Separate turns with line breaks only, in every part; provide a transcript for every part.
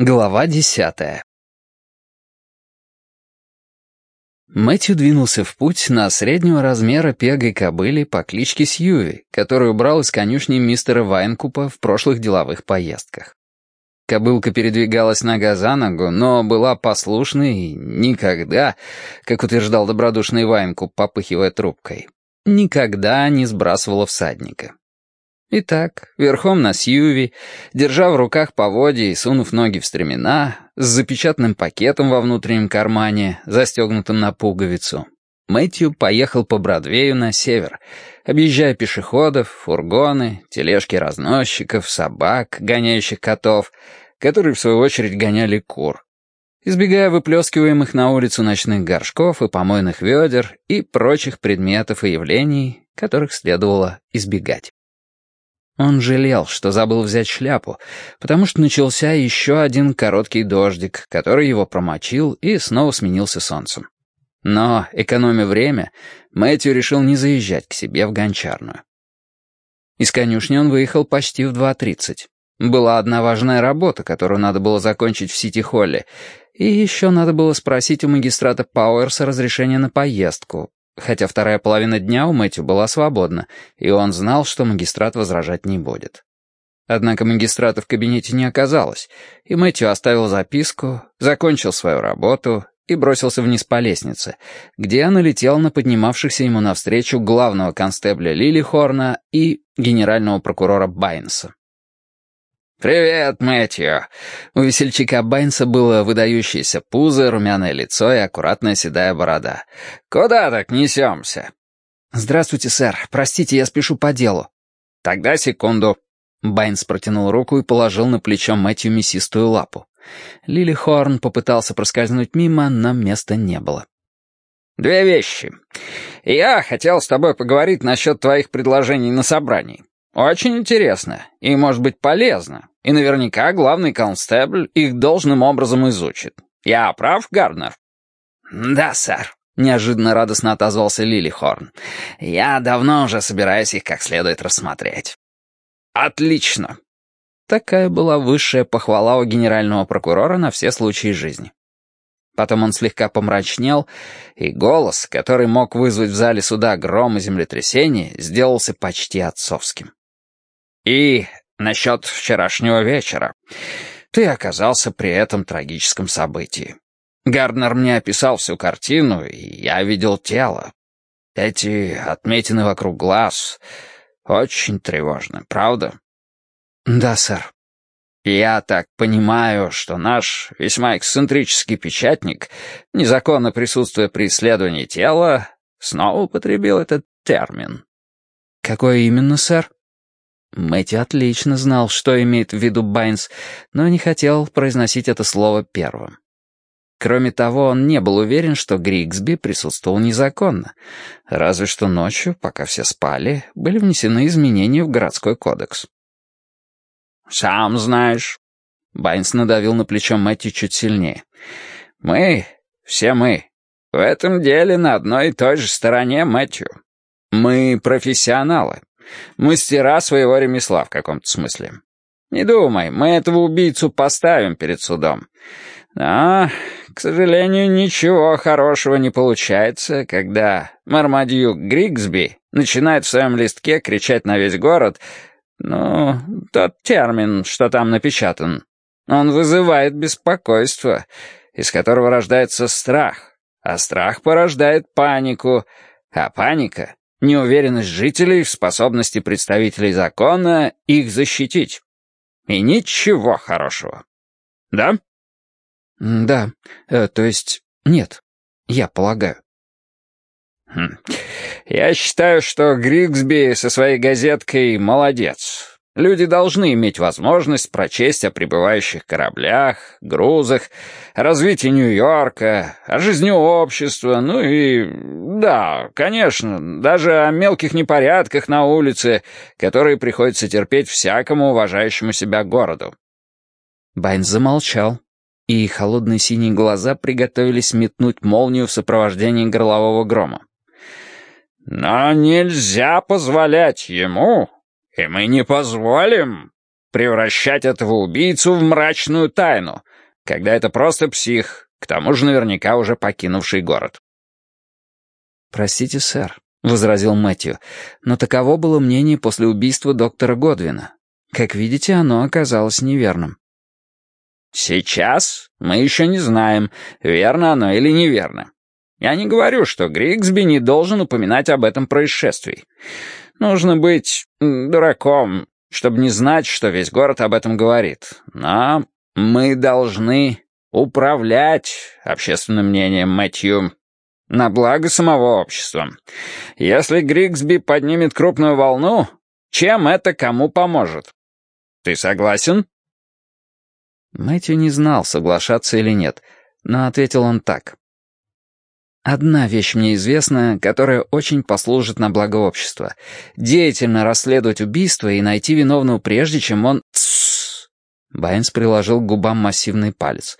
Глава десятая Мэтью двинулся в путь на среднего размера пегой кобыле по кличке Сьюви, которую брал из конюшни мистера Вайнкупа в прошлых деловых поездках. Кобылка передвигалась нога за ногу, но была послушной и никогда, как утверждал добродушный Вайнкуп, попыхивая трубкой, никогда не сбрасывала всадника. Итак, верхом на Сьюви, держа в руках поводья и сунув ноги в стремена, с запечатанным пакетом во внутреннем кармане, застегнутым на пуговицу, Мэтью поехал по Бродвею на север, объезжая пешеходов, фургоны, тележки разносчиков, собак, гоняющих котов, которые, в свою очередь, гоняли кур, избегая выплескиваемых на улицу ночных горшков и помойных ведер и прочих предметов и явлений, которых следовало избегать. Он жалел, что забыл взять шляпу, потому что начался еще один короткий дождик, который его промочил и снова сменился солнцем. Но, экономя время, Мэтью решил не заезжать к себе в гончарную. Из конюшни он выехал почти в 2.30. Была одна важная работа, которую надо было закончить в Сити-Холле, и еще надо было спросить у магистрата Пауэрса разрешение на поездку, хотя вторая половина дня у Мэтью была свободна, и он знал, что магистрат возражать не будет. Однако магистрата в кабинете не оказалось, и Мэтью оставил записку, закончил свою работу и бросился вниз по лестнице, где налетел на поднимавшихся ему навстречу главного констебля Лилихорна и генерального прокурора Байнса. «Привет, Мэтью!» У весельчака Байнса было выдающееся пузо, румяное лицо и аккуратная седая борода. «Куда так несемся?»
«Здравствуйте, сэр. Простите, я спешу по делу».
«Тогда секунду». Байнс протянул руку и положил на плечо Мэтью мясистую лапу. Лили Хорн попытался проскользнуть мимо, но места не было.
«Две вещи. Я хотел с тобой поговорить насчет твоих предложений на собрании. Очень интересно и, может быть, полезно. И наверняка главный констебль их должным образом изучит. Я прав, Гарднер?»
«Да, сэр», — неожиданно радостно отозвался Лилихорн. «Я давно уже собираюсь их как следует рассмотреть».
«Отлично».
Такая была высшая похвала у генерального прокурора на все случаи жизни. Потом он слегка помрачнел, и голос, который мог вызвать в зале суда гром и землетрясение, сделался почти отцовским. И насчет вчерашнего вечера. Ты оказался при этом трагическом событии. Гарднер мне описал всю картину, и я видел тело. Эти отметины вокруг глаз очень тревожны, правда?
Да, сэр.
Я так понимаю, что наш весьма эксцентрический печатник, незаконно присутствуя при исследовании тела, снова употребил этот термин.
Какой именно, сэр?
Мэтти отлично знал, что имеет в виду Байнс, но не хотел произносить это слово первым. Кроме того, он не был уверен, что Григсби присутствовал незаконно, разве что ночью, пока все спали, были внесены изменения в городской кодекс.
«Сам знаешь», — Байнс надавил на плечо Мэтти чуть сильнее, — «мы, все мы, в этом деле на одной и той же стороне, Мэтью. Мы профессионалы, Мастера своего ремесла в каком-то смысле. Не думай, мы этого убийцу поставим перед судом. Но, к сожалению, ничего хорошего не получается, когда Мармадьюк Григсби начинает в своем листке кричать на весь город, ну, тот термин, что там напечатан. Он вызывает беспокойство, из которого рождается страх, а страх порождает панику, а паника неуверенность жителей в способности представителей закона их защитить. И ничего хорошего. Да?
Да, э, то есть нет, я полагаю.
Хм. Я считаю, что Григсби со своей газеткой молодец. Люди должны иметь возможность прочесть о прибывающих кораблях, грузах, развитии Нью-Йорка, о жизни общества, ну и... да, конечно, даже о мелких непорядках на улице, которые приходится терпеть всякому уважающему себя городу.
Байнс замолчал, и холодные синие глаза приготовились метнуть молнию в сопровождении горлового грома.
«Но нельзя позволять ему и мы не позволим превращать этого убийцу в мрачную тайну, когда это просто псих, к тому же наверняка уже покинувший город.
«Простите, сэр», — возразил Мэтью, «но таково было мнение после убийства доктора Годвина. Как видите, оно оказалось неверным».
«Сейчас мы еще не знаем, верно оно или неверно. Я не говорю, что Григсби не должен упоминать об этом происшествии. Нужно быть дураком, чтобы не знать, что весь город об этом говорит. Но мы должны управлять общественным мнением Мэтью на благо самого общества. Если Григсби поднимет крупную волну, чем это кому поможет? Ты согласен?»
Мэтью не знал, соглашаться или нет, но ответил он так. Одна вещь мне известна, которая очень послужит на благо общества. Деятельно расследовать убийство и найти виновного прежде, чем он... Тссс. Байнс приложил к губам массивный палец.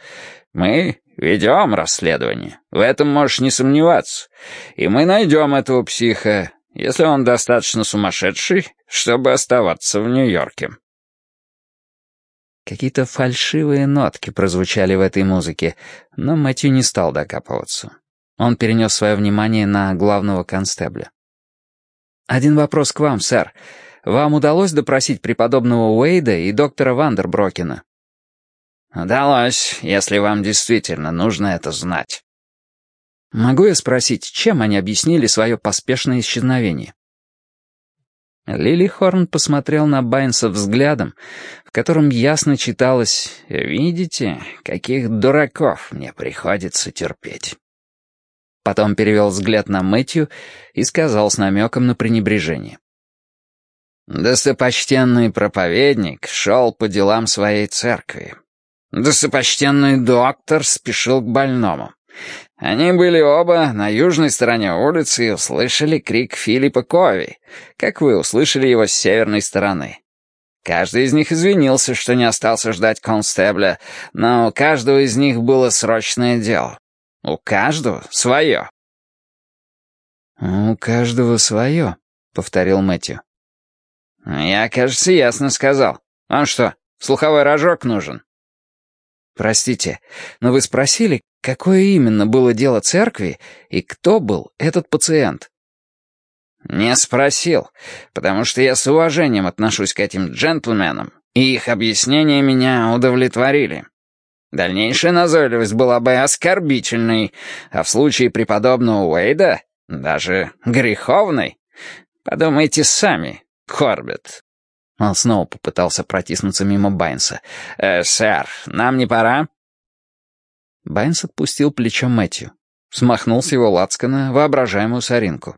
«Мы ведем расследование. В этом можешь не сомневаться. И мы найдем этого психа, если он достаточно сумасшедший, чтобы оставаться в Нью-Йорке».
Какие-то фальшивые нотки прозвучали в этой музыке, но Мэтью не стал докапываться. Он перенес свое внимание на главного констебля. «Один вопрос к вам, сэр. Вам удалось допросить преподобного Уэйда и доктора Вандерброкена?»
«Удалось, если вам действительно нужно это знать».
«Могу я спросить, чем они объяснили свое поспешное исчезновение?» Лили Хорн посмотрел на Байнса взглядом, в котором ясно читалось «Видите, каких дураков мне приходится терпеть». Потом перевел взгляд на Мэтью и сказал с намеком на пренебрежение.
«Достопочтенный проповедник шел по делам своей церкви. Достопочтенный доктор спешил к больному. Они были оба на южной стороне улицы и услышали крик Филиппа Кови, как вы услышали его с северной стороны. Каждый из них извинился, что не остался ждать констебля, но у каждого из них было срочное дело. У каждого свое».
«У каждого свое», — повторил Мэтью.
«Я, кажется, ясно сказал. Вам что, слуховой рожок нужен?»
«Простите, но вы спросили, какое именно было дело церкви и кто был этот пациент?»
«Не спросил, потому что я с уважением отношусь к этим джентльменам, и их объяснения меня удовлетворили. Дальнейшая назойливость была бы оскорбительной, а в случае преподобного Уэйда даже греховной. Подумайте сами, Корбет. Он снова попытался протиснуться мимо Байнса. «Э, «Сэр, нам не пора?»
Байнс отпустил плечо Мэтью. Смахнул с его лацкана воображаемую соринку.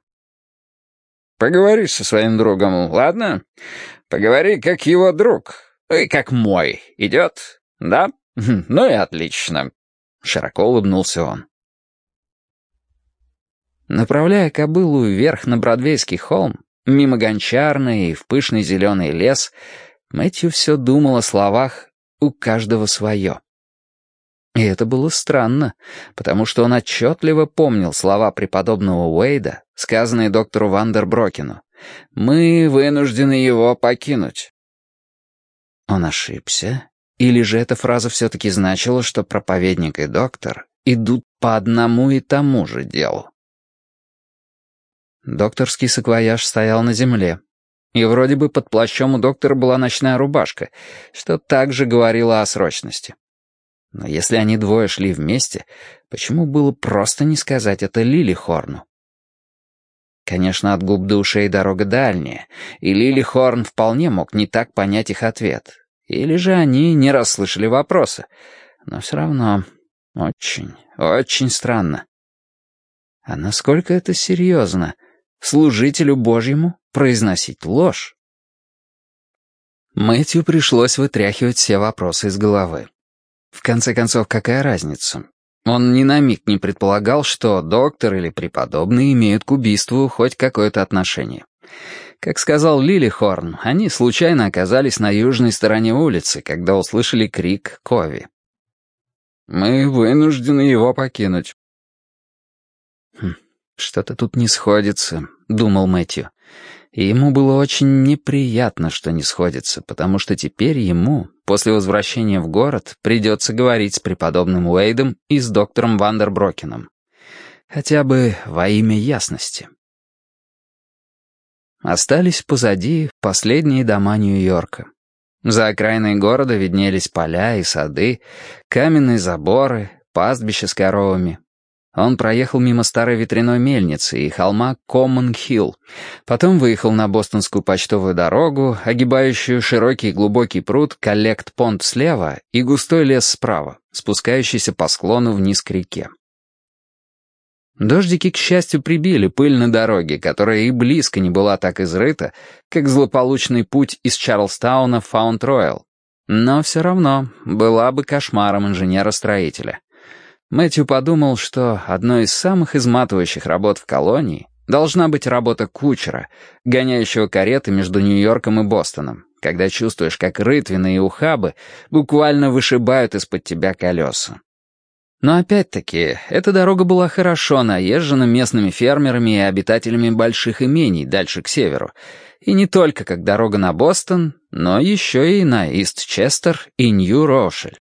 «Поговори со своим другом, ладно? Поговори как его друг, и как мой. Идет? Да?» «Ну и отлично», — широко улыбнулся он.
Направляя кобылу вверх на Бродвейский холм, мимо гончарной и в пышный зеленый лес, Мэтью все думал о словах «у каждого свое». И это было странно, потому что он отчетливо помнил слова преподобного Уэйда, сказанные доктору Вандерброкену. «Мы вынуждены его покинуть». Он ошибся или же эта фраза все-таки значила, что проповедник и доктор идут по одному и тому же делу? Докторский саквояж стоял на земле. И вроде бы под плащом у доктора была ночная рубашка, что также говорило о срочности. Но если они двое шли вместе, почему было просто не сказать это Лили Хорну? Конечно, от губ до ушей дорога дальняя, и Лили Хорн вполне мог не так понять их ответ, или же они не расслышали вопроса. Но все равно очень, очень странно. А насколько это серьезно? Служителю Божьему произносить ложь? Мэтью пришлось вытряхивать все вопросы из головы. В конце концов, какая разница? Он ни на миг не предполагал, что доктор или преподобный имеют к убийству хоть какое-то отношение. Как сказал Лилихорн, они случайно оказались на южной стороне улицы, когда услышали крик Кови. «Мы вынуждены его покинуть». Хм, «Что-то тут не сходится», — думал Мэтью. И ему было очень неприятно, что не сходится, потому что теперь ему после возвращения в город придется говорить с преподобным Уэйдом и с доктором Вандерброкеном. Хотя бы во имя ясности. Остались позади последние дома Нью-Йорка. За окраиной города виднелись поля и сады, каменные заборы, пастбища с коровами. Он проехал мимо старой ветряной мельницы и холма Коммон-Хилл, потом выехал на Бостонскую почтовую дорогу, огибающую широкий глубокий пруд Коллект-Понт слева и густой лес справа, спускающийся по склону вниз к реке. Дождики, к счастью, прибили пыль на дороге, которая и близко не была так изрыта, как злополучный путь из Чарльстауна в Фаунд-Ройл. Но все равно была бы кошмаром инженера-строителя. Мэтью подумал, что одной из самых изматывающих работ в колонии должна быть работа кучера, гоняющего кареты между Нью-Йорком и Бостоном, когда чувствуешь, как рытвины и ухабы буквально вышибают из-под тебя колеса. Но опять-таки, эта дорога была хорошо наезжена местными фермерами и обитателями больших имений дальше к северу. И не только как дорога на Бостон, но еще и на Истчестер и Нью-Рошель.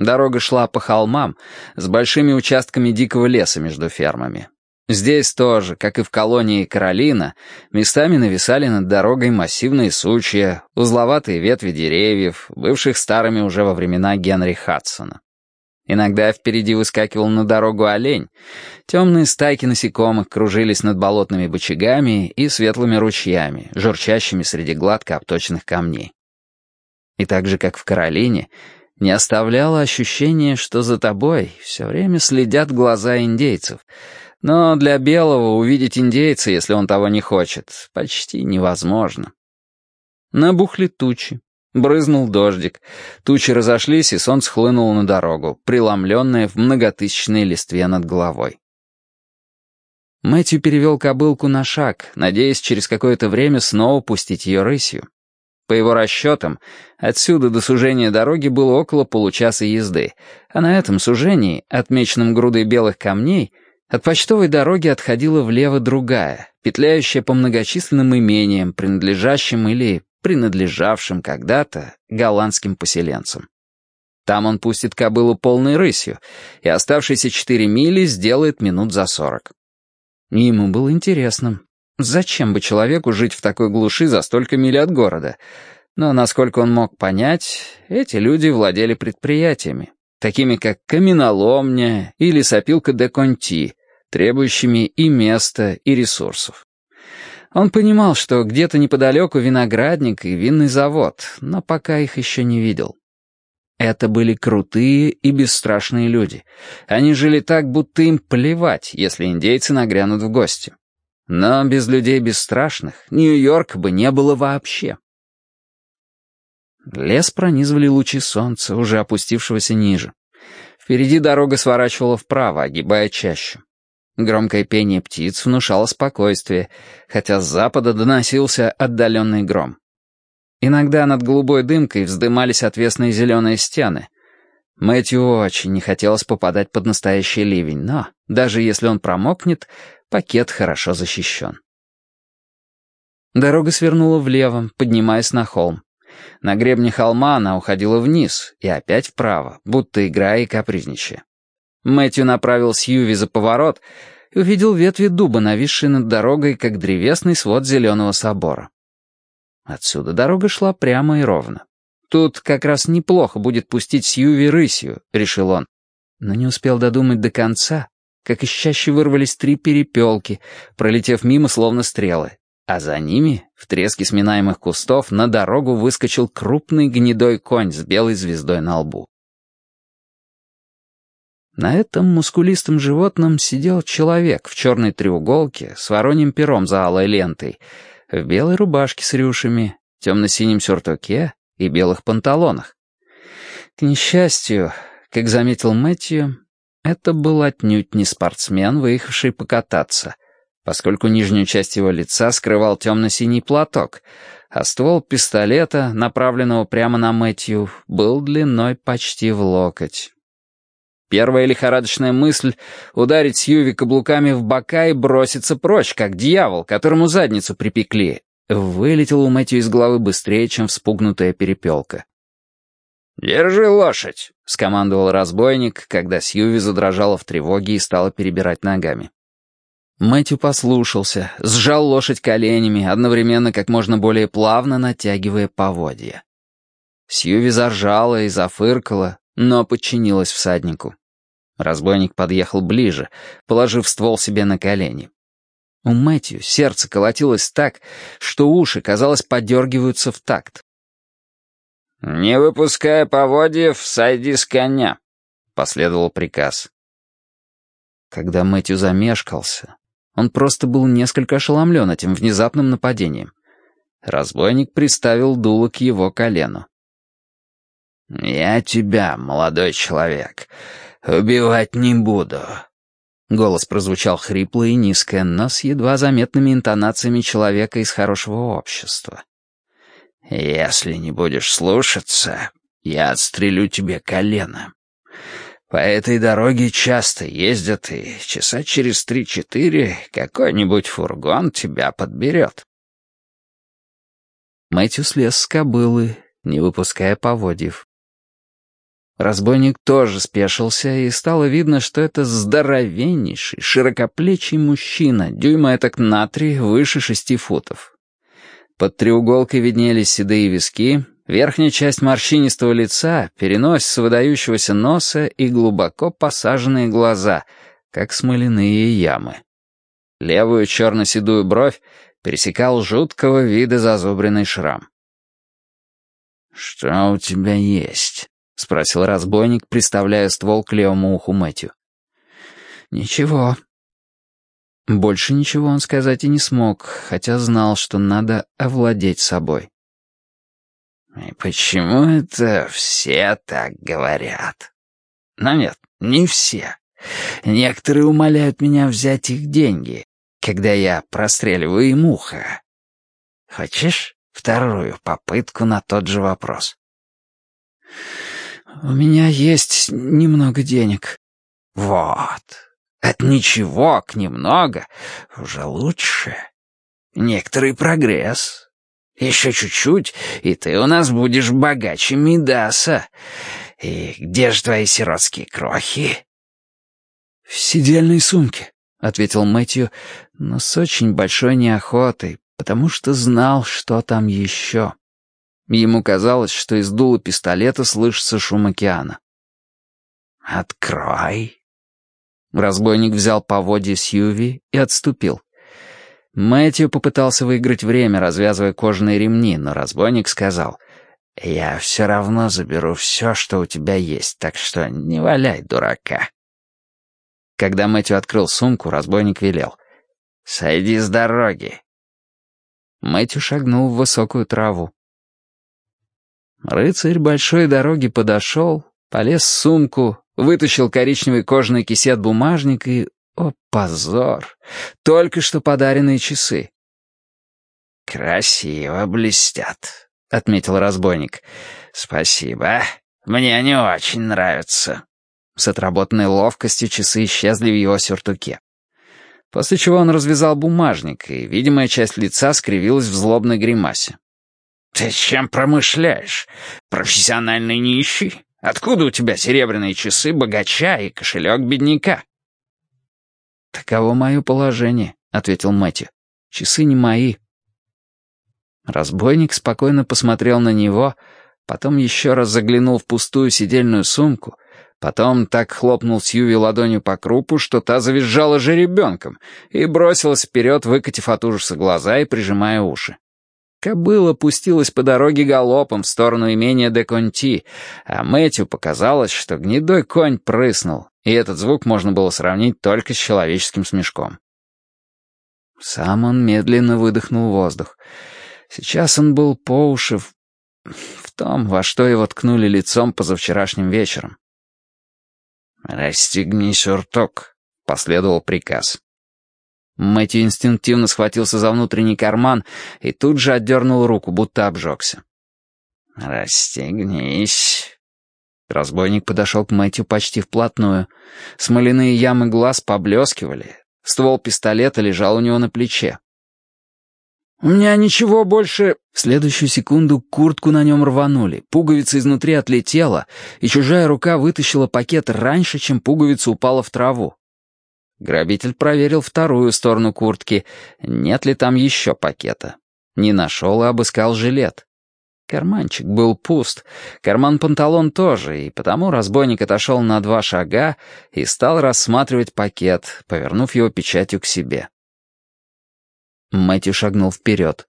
Дорога шла по холмам с большими участками дикого леса между фермами. Здесь тоже, как и в колонии Каролина, местами нависали над дорогой массивные сучья, узловатые ветви деревьев, бывших старыми уже во времена Генри Хадсона. Иногда впереди выскакивал на дорогу олень. Темные стайки насекомых кружились над болотными бочагами и светлыми ручьями, журчащими среди гладко обточенных камней. И так же, как в Каролине, не оставляло ощущение, что за тобой все время следят глаза индейцев. Но для белого увидеть индейца, если он того не хочет, почти невозможно. Набухли тучи. Брызнул дождик. Тучи разошлись, и солнце хлынуло на дорогу, преломленное в многотысячной листве над головой. Мэтью перевел кобылку на шаг, надеясь через какое-то время снова пустить ее рысью. По его расчетам, отсюда до сужения дороги было около получаса езды, а на этом сужении, отмеченном грудой белых камней, от почтовой дороги отходила влево другая, петляющая по многочисленным имениям, принадлежащим или принадлежавшим когда-то голландским поселенцам. Там он пустит кобылу полной рысью, и оставшиеся четыре мили сделает минут за сорок. Ему было интересно, зачем бы человеку жить в такой глуши за столько миль от города? Но, насколько он мог понять, эти люди владели предприятиями, такими как каменоломня или сопилка де Конти, требующими и места, и ресурсов. Он понимал, что где-то неподалеку виноградник и винный завод, но пока их еще не видел. Это были крутые и бесстрашные люди. Они жили так, будто им плевать, если индейцы нагрянут в гости. Но без людей бесстрашных Нью-Йорк бы не было вообще. Лес пронизывали лучи солнца, уже опустившегося ниже. Впереди дорога сворачивала вправо, огибая чащу. Громкое пение птиц внушало спокойствие, хотя с запада доносился отдаленный гром. Иногда над голубой дымкой вздымались отвесные зеленые стены. Мэтью очень не хотелось попадать под настоящий ливень, но, даже если он промокнет, пакет хорошо защищен. Дорога свернула влево, поднимаясь на холм. На гребне холма она уходила вниз и опять вправо, будто играя и капризничая. Мэтью направил Сьюви за поворот и увидел ветви дуба, нависшие над дорогой, как древесный свод зеленого собора. Отсюда дорога шла прямо и ровно. «Тут как раз неплохо будет пустить Сьюви рысью», — решил он. Но не успел додумать до конца, как из чаще вырвались три перепелки, пролетев мимо словно стрелы. А за ними, в треске сминаемых кустов, на дорогу выскочил крупный гнедой конь с белой звездой на лбу. На этом мускулистом животном сидел человек в черной треуголке с вороньим пером за алой лентой, в белой рубашке с рюшами, темно-синем сюртуке и белых панталонах. К несчастью, как заметил Мэтью, это был отнюдь не спортсмен, выехавший покататься, поскольку нижнюю часть его лица скрывал темно-синий платок, а ствол пистолета, направленного прямо на Мэтью, был длиной почти в локоть. Первая лихорадочная мысль — ударить Сьюви каблуками в бока и броситься прочь, как дьявол, которому задницу припекли. Вылетела у Мэтью из головы быстрее, чем вспугнутая перепелка.
«Держи лошадь», —
скомандовал разбойник, когда Сьюви задрожала в тревоге и стала перебирать ногами. Мэтью послушался, сжал лошадь коленями, одновременно как можно более плавно натягивая поводья. Сьюви заржала и зафыркала, но подчинилась всаднику. Разбойник подъехал ближе, положив ствол себе на колени. У Мэтью сердце колотилось так, что уши, казалось, подергиваются в такт.
«Не выпуская поводьев, сойди с коня», — последовал приказ.
Когда Мэтью замешкался, он просто был несколько ошеломлен этим внезапным нападением. Разбойник приставил дуло к его колену.
«Я тебя, молодой человек, убивать не буду».
Голос прозвучал хрипло и низко, но с едва заметными интонациями человека из хорошего общества.
«Если не будешь слушаться, я отстрелю тебе колено. По этой дороге часто ездят, и часа через три-четыре какой-нибудь фургон тебя подберет».
Мэтью слез с кобылы, не выпуская поводьев. Разбойник тоже спешился, и стало видно, что это здоровеннейший, широкоплечий мужчина, дюйма так на три, выше шести футов. Под треуголкой виднелись седые виски, верхняя часть морщинистого лица, переносица выдающегося носа и глубоко посаженные глаза, как смоляные ямы. Левую черно-седую бровь пересекал жуткого вида зазубренный шрам.
«Что у тебя есть?»
— спросил разбойник, приставляя ствол к левому уху Мэтью. «Ничего», больше ничего он сказать и не смог, хотя знал, что надо овладеть собой.
«И почему это все так говорят?» «Но нет, не все. Некоторые умоляют меня взять их деньги, когда я простреливаю им ухо. Хочешь вторую попытку на тот же вопрос?»
«У меня есть немного денег».
«Вот, от ничего к немного уже лучше. Некоторый прогресс. Еще чуть-чуть, и ты у нас будешь богаче Мидаса. И где же твои сиротские крохи?»
«В сидельной сумке», — ответил Мэтью, но с очень большой неохотой, потому что знал, что там еще. Ему казалось, что из дула пистолета слышится шум океана.
«Открой»,
Разбойник взял поводья Сьюви и отступил. Мэтью попытался выиграть время, развязывая кожаные ремни, но разбойник сказал, «Я все равно заберу все, что у тебя есть, так что не валяй дурака». Когда Мэтью открыл сумку, разбойник велел, «Сойди с дороги». Мэтью шагнул в высокую траву. Рыцарь большой дороги подошел, полез в сумку, Вытащил коричневый кожаный кисет-бумажник и... О, позор! Только что подаренные часы.
«Красиво блестят», — отметил разбойник. «Спасибо. Мне они очень нравятся».
С отработанной ловкостью часы исчезли в его сюртуке. После чего он развязал бумажник, и видимая часть лица скривилась в злобной гримасе.
«Ты чем промышляешь? Профессиональный нищий? Откуда у тебя серебряные часы богача и кошелек бедняка?»
«Таково мое положение», — ответил Мэтью. «Часы не мои». Разбойник спокойно посмотрел на него, потом еще раз заглянул в пустую сидельную сумку, потом так хлопнул Сьюви ладонью по крупу, что та завизжала же ребенком, и бросилась вперед, выкатив от ужаса глаза и прижимая уши. Кобыла пустилась по дороге галопом в сторону имения де Конти, а Мэтью показалось, что гнедой конь прыснул, и этот звук можно было сравнить только с человеческим смешком. Сам он медленно выдохнул воздух. Сейчас он был по уши в, в том, во что его ткнули лицом позавчерашним вечером.
«Расстегни сюртук», — последовал приказ.
Мэтью инстинктивно схватился за внутренний карман и тут же отдернул руку, будто обжегся.
«Расстегнись».
Разбойник подошел к Мэтью почти вплотную. Смоляные ямы глаз поблескивали. Ствол пистолета лежал у него на плече. «У меня ничего больше...» В следующую секунду куртку на нем рванули, пуговица изнутри отлетела, и чужая рука вытащила пакет раньше, чем пуговица упала в траву. Грабитель проверил вторую сторону куртки, нет ли там еще пакета. Не нашел и обыскал жилет. Карманчик был пуст, карман панталон тоже, и потому разбойник отошел на два шага и стал рассматривать пакет, повернув его печатью к себе. Мэтью шагнул вперед.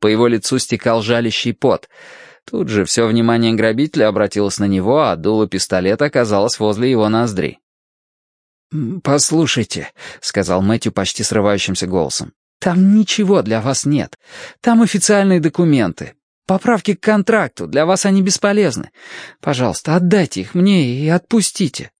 По его лицу стекал жалящий пот. Тут же все внимание грабителя обратилось на него, а дуло пистолета оказалось возле его ноздри. «Послушайте», — сказал Мэтью почти срывающимся голосом, «там ничего для вас нет. Там официальные документы. Поправки к контракту, для вас они бесполезны. Пожалуйста, отдайте их мне и отпустите».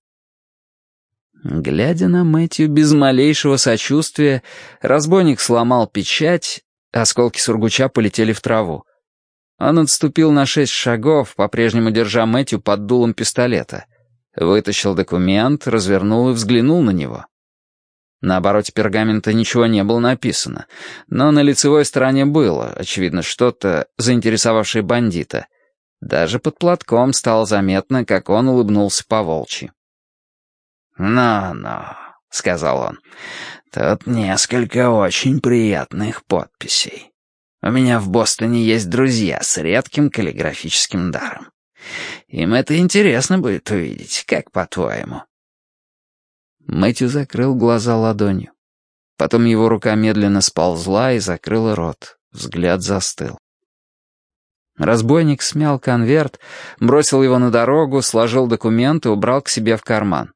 Глядя на Мэтью без малейшего сочувствия, разбойник сломал печать, осколки сургуча полетели в траву. Он отступил на шесть шагов, по-прежнему держа Мэтью под дулом пистолета. Вытащил документ, развернул и взглянул на него. На обороте пергамента ничего не было написано, но на лицевой стороне было, очевидно, что-то, заинтересовавшее бандита. Даже под платком стало заметно, как он улыбнулся по-волчьи.
«Ну-ну», — сказал он, — «тут несколько очень приятных подписей. У меня в Бостоне есть друзья с редким каллиграфическим даром. Им это интересно будет увидеть, как по-твоему».
Мэтью закрыл глаза ладонью. Потом его рука медленно сползла и закрыла рот. Взгляд застыл. Разбойник смял конверт, бросил его на дорогу, сложил документы, убрал к себе в карман.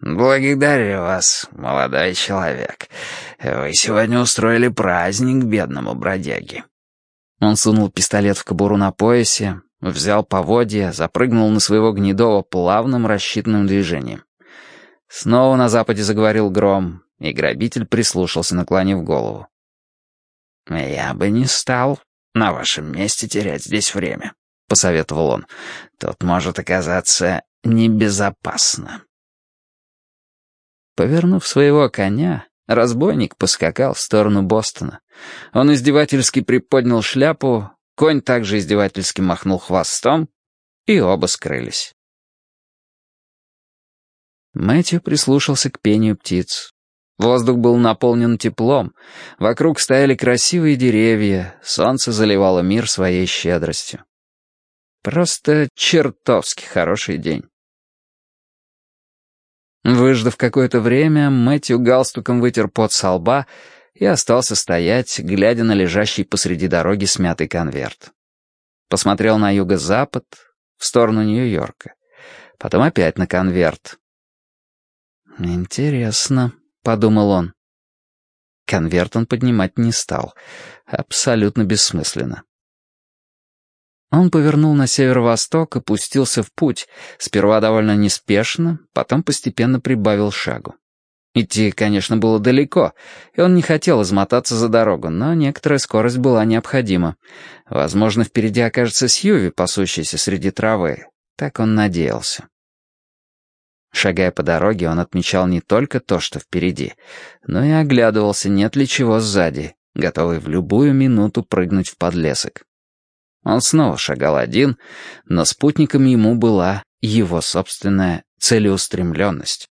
«Благодарю вас, молодой человек. Вы сегодня устроили праздник бедному бродяге».
Он сунул пистолет в кобуру на поясе, взял поводья, запрыгнул на своего гнедого плавным рассчитанным движением. Снова на западе заговорил гром, и грабитель прислушался, наклонив голову.
«Я бы не стал на вашем месте терять здесь время», — посоветовал он. «Тут может оказаться небезопасно».
Повернув своего коня, разбойник поскакал в сторону Бостона. Он издевательски приподнял шляпу, конь также издевательски махнул хвостом, и оба скрылись. Мэтью прислушался к пению птиц. Воздух был наполнен теплом, вокруг стояли красивые деревья, солнце заливало мир своей щедростью. Просто чертовски хороший день. Выждав какое-то время, Мэтью галстуком вытер пот со лба и остался стоять, глядя на лежащий посреди дороги смятый конверт. Посмотрел на юго-запад, в сторону Нью-Йорка. Потом опять на конверт. «Интересно», — подумал он. Конверт он поднимать не стал. Абсолютно бессмысленно. Он повернул на северо-восток и пустился в путь, сперва довольно неспешно, потом постепенно прибавил шагу. Идти, конечно, было далеко, и он не хотел измотаться за дорогу, но некоторая скорость была необходима. Возможно, впереди окажется Сьюви, пасущийся среди травы. Так он надеялся. Шагая по дороге, он отмечал не только то, что впереди, но и оглядывался, нет ли чего сзади, готовый в любую минуту прыгнуть в подлесок. Он снова шагал один, но спутником ему была его собственная целеустремленность.